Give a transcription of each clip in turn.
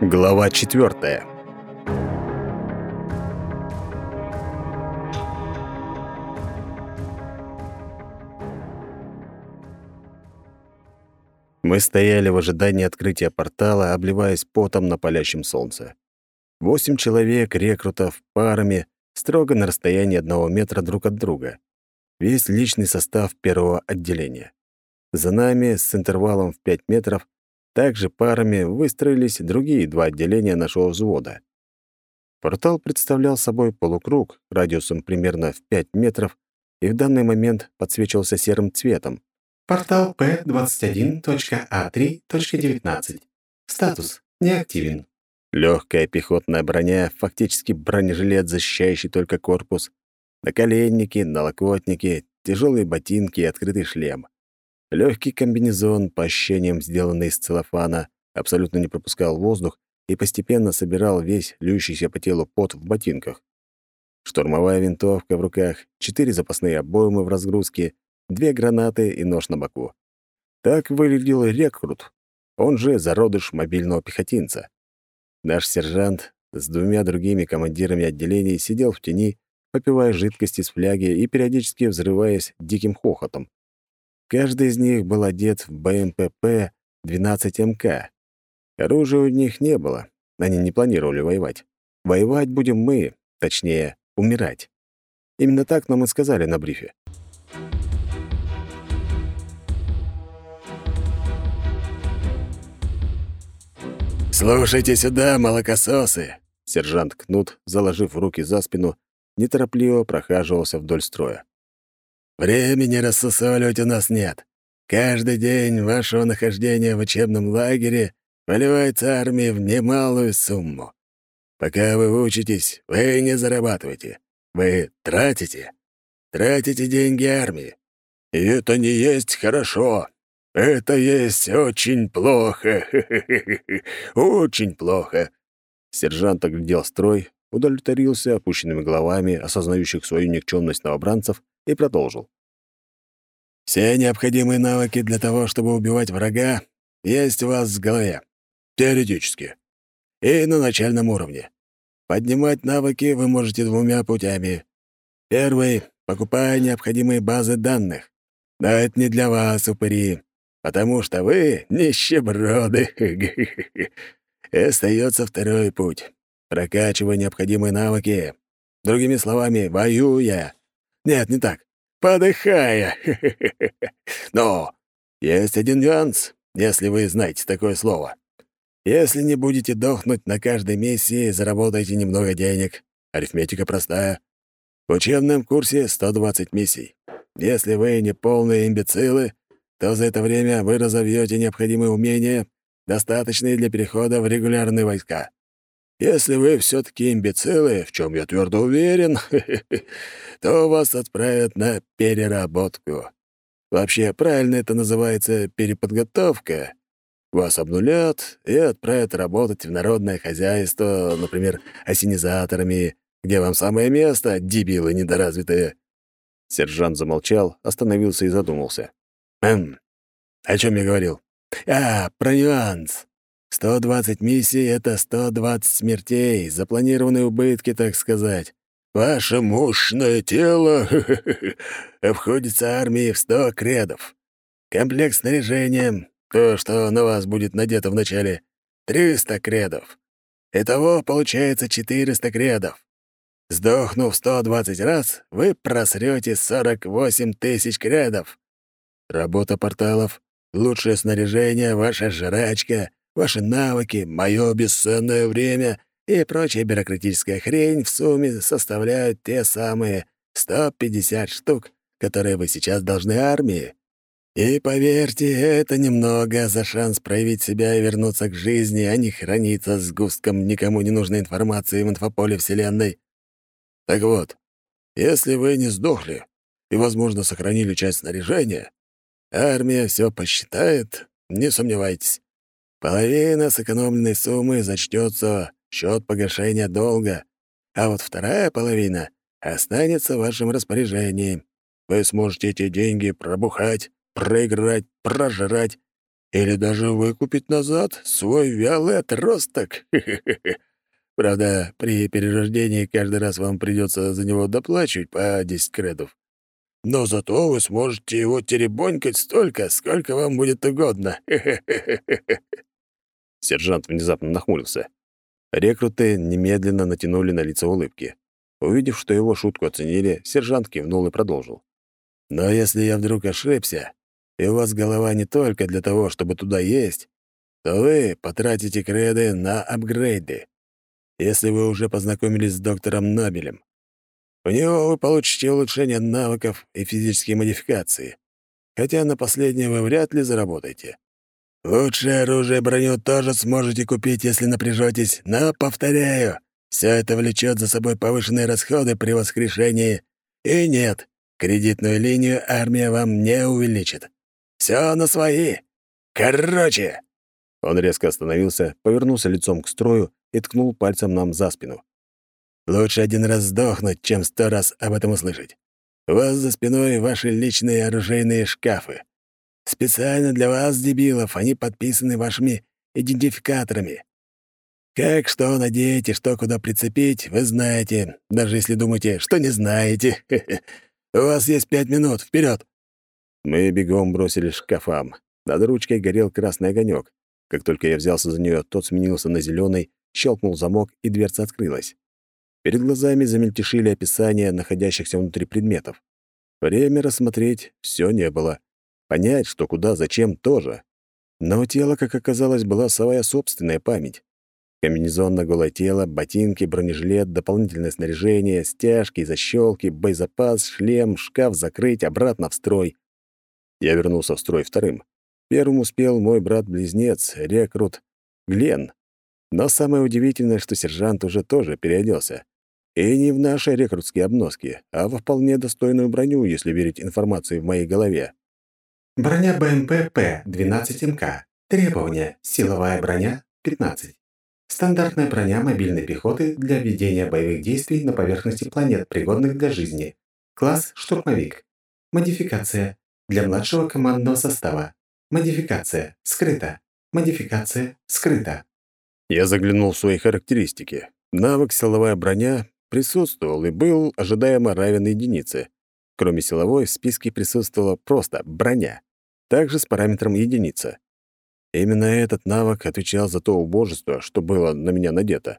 Глава четвертая. Мы стояли в ожидании открытия портала, обливаясь потом на палящем солнце. Восемь человек, рекрутов, парами, строго на расстоянии одного метра друг от друга. Весь личный состав первого отделения. За нами, с интервалом в пять метров, также парами выстроились другие два отделения нашего взвода. Портал представлял собой полукруг радиусом примерно в 5 метров и в данный момент подсвечивался серым цветом. Портал P21.A3.19. Статус неактивен. Легкая пехотная броня, фактически бронежилет, защищающий только корпус, наколенники, налокотники, тяжелые ботинки и открытый шлем. Легкий комбинезон, по ощущениям сделанный из целлофана, абсолютно не пропускал воздух и постепенно собирал весь льющийся по телу пот в ботинках. Штурмовая винтовка в руках, четыре запасные обоймы в разгрузке, две гранаты и нож на боку. Так выглядел рекрут, он же зародыш мобильного пехотинца. Наш сержант с двумя другими командирами отделений сидел в тени, попивая жидкость из фляги и периодически взрываясь диким хохотом. Каждый из них был одет в БМПП 12МК. Оружия у них не было, они не планировали воевать. Воевать будем мы, точнее, умирать. Именно так нам и сказали на брифе. «Слушайте сюда, молокососы!» Сержант Кнут, заложив руки за спину, неторопливо прохаживался вдоль строя. Времени рассусоливать у нас нет. Каждый день вашего нахождения в учебном лагере выливается армии в немалую сумму. Пока вы учитесь, вы не зарабатываете. Вы тратите. Тратите деньги армии. И это не есть хорошо. Это есть очень плохо. Очень плохо. Сержант оглядел строй, удовлетворился опущенными головами, осознающих свою никчемность новобранцев, и продолжил. «Все необходимые навыки для того, чтобы убивать врага, есть у вас в голове. Теоретически. И на начальном уровне. Поднимать навыки вы можете двумя путями. Первый — покупая необходимые базы данных. Но это не для вас, упыри, потому что вы нищеброды. И остается второй путь. Прокачивая необходимые навыки. Другими словами, воюя. Нет, не так. Подыхая. Но есть один нюанс, если вы знаете такое слово. Если не будете дохнуть на каждой миссии, заработаете немного денег. Арифметика простая. В учебном курсе 120 миссий. Если вы не полные имбецилы, то за это время вы разовьете необходимые умения, достаточные для перехода в регулярные войска. Если вы все таки имбецилы, в чем я твердо уверен, то вас отправят на переработку. Вообще, правильно это называется переподготовка. Вас обнулят и отправят работать в народное хозяйство, например, осенизаторами, где вам самое место, дебилы недоразвитые». Сержант замолчал, остановился и задумался. «Эм, о чем я говорил? А, про нюанс. 120 миссий — это 120 смертей, запланированные убытки, так сказать. Ваше мощное тело обходится армией в 100 кредов. Комплект снаряжения, то, что на вас будет надето вначале, 300 кредов. Итого получается 400 кредов. Сдохнув 120 раз, вы просрете 48 тысяч кредов. Работа порталов, лучшее снаряжение, ваша жрачка, ваши навыки, мое бесценное время и прочая бюрократическая хрень в сумме составляют те самые 150 штук, которые вы сейчас должны армии. И поверьте, это немного за шанс проявить себя и вернуться к жизни, а не храниться с густком никому не нужной информации в инфополе Вселенной. Так вот, если вы не сдохли и, возможно, сохранили часть снаряжения, армия все посчитает, не сомневайтесь. Половина сэкономленной суммы зачтется в счет погашения долга, а вот вторая половина останется в вашем распоряжении. Вы сможете эти деньги пробухать, проиграть, прожрать или даже выкупить назад свой вялый отросток. Правда, при перерождении каждый раз вам придется за него доплачивать по 10 кредов. Но зато вы сможете его теребонькать столько, сколько вам будет угодно. Сержант внезапно нахмурился. Рекруты немедленно натянули на лицо улыбки. Увидев, что его шутку оценили, сержант кивнул и продолжил. «Но если я вдруг ошибся, и у вас голова не только для того, чтобы туда есть, то вы потратите креды на апгрейды, если вы уже познакомились с доктором Нобелем. У него вы получите улучшение навыков и физические модификации, хотя на последнее вы вряд ли заработаете. Лучшее оружие и броню тоже сможете купить, если напряжетесь, но, повторяю, все это влечет за собой повышенные расходы при воскрешении. И нет, кредитную линию армия вам не увеличит. Все на свои. Короче!» Он резко остановился, повернулся лицом к строю и ткнул пальцем нам за спину. «Лучше один раз сдохнуть, чем сто раз об этом услышать. У вас за спиной ваши личные оружейные шкафы. Специально для вас, дебилов, они подписаны вашими идентификаторами. Как что надеть и что куда прицепить, вы знаете, даже если думаете, что не знаете. У вас есть пять минут, вперед! Мы бегом бросились к шкафам. Над ручкой горел красный огонек. Как только я взялся за нее, тот сменился на зеленый, щелкнул замок, и дверца открылась. Перед глазами замельтешили описания находящихся внутри предметов. Время рассмотреть все не было. Понять, что куда, зачем, тоже. Но у тела, как оказалось, была своя собственная память. Комбинезон на голое тело, ботинки, бронежилет, дополнительное снаряжение, стяжки, защелки, боезапас, шлем, шкаф закрыть, обратно в строй. Я вернулся в строй вторым. Первым успел мой брат-близнец, рекрут Глен. Но самое удивительное, что сержант уже тоже переоделся. И не в наши рекрутские обноски, а во вполне достойную броню, если верить информации в моей голове. Броня БМП П-12МК. Требования. Силовая броня 15. Стандартная броня мобильной пехоты для ведения боевых действий на поверхности планет, пригодных для жизни. Класс «Штурмовик». Модификация. Для младшего командного состава. Модификация. Скрыта. Модификация. Скрыта. Я заглянул в свои характеристики. Навык «Силовая броня» присутствовал и был ожидаемо равен единице. Кроме силовой, в списке присутствовала просто броня, также с параметром единица. Именно этот навык отвечал за то убожество, что было на меня надето.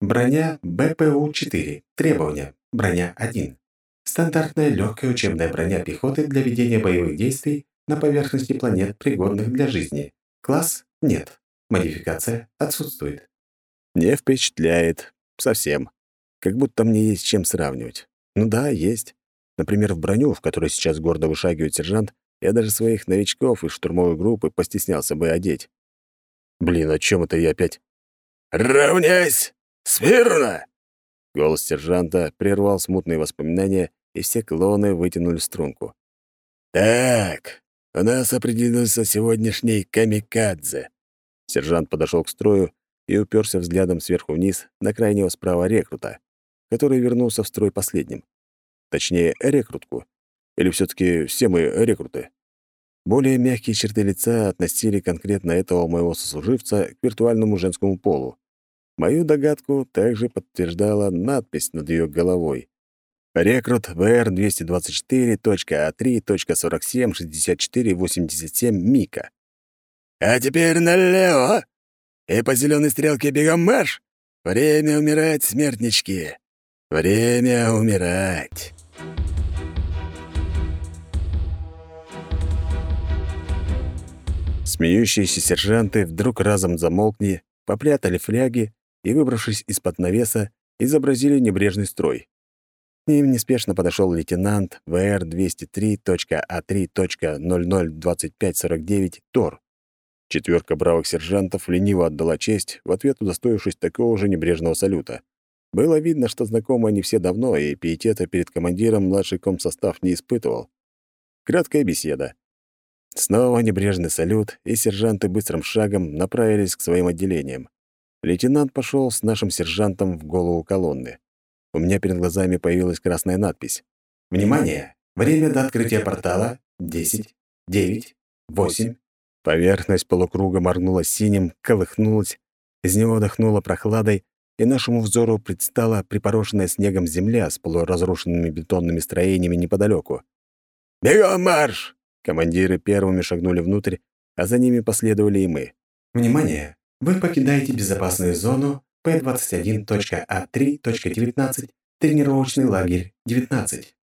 Броня БПУ-4. Требования. Броня 1. Стандартная легкая учебная броня пехоты для ведения боевых действий на поверхности планет, пригодных для жизни. Класс – нет. Модификация отсутствует. Не впечатляет. Совсем. Как будто мне есть чем сравнивать. Ну да, есть. Например, в броню, в которой сейчас гордо вышагивает сержант, я даже своих новичков из штурмовой группы постеснялся бы одеть. Блин, о чем это я опять? «Равняйсь! Смирно!» Голос сержанта прервал смутные воспоминания, и все клоны вытянули струнку. «Так, у нас определился сегодняшний камикадзе». Сержант подошел к строю и уперся взглядом сверху вниз на крайнего справа рекрута, который вернулся в строй последним. Точнее, рекрутку. Или все таки все мы рекруты? Более мягкие черты лица относили конкретно этого моего сослуживца к виртуальному женскому полу. Мою догадку также подтверждала надпись над ее головой. Рекрут VR224.A3.476487 Мика. «А теперь налево! И по зеленой стрелке бегом марш! Время умирать, смертнички! Время умирать!» Смеющиеся сержанты вдруг разом замолкли, попрятали фляги и, выбравшись из-под навеса, изобразили небрежный строй. К ним неспешно подошел лейтенант ВР-203.А3.002549 ТОР. Четверка бравых сержантов лениво отдала честь, в ответ удостоившись такого же небрежного салюта. Было видно, что знакомы они все давно, и пиетета перед командиром младший комсостав не испытывал. Краткая беседа. Снова небрежный салют, и сержанты быстрым шагом направились к своим отделениям. Лейтенант пошел с нашим сержантом в голову колонны. У меня перед глазами появилась красная надпись. «Внимание! Время до открытия портала — 10, 9, 8, Поверхность полукруга моргнула синим, колыхнулась, из него дохнуло прохладой, и нашему взору предстала припорошенная снегом земля с полуразрушенными бетонными строениями неподалеку. «Бегом марш!» Командиры первыми шагнули внутрь, а за ними последовали и мы. «Внимание! Вы покидаете безопасную зону П-21.А3.19, тренировочный лагерь 19.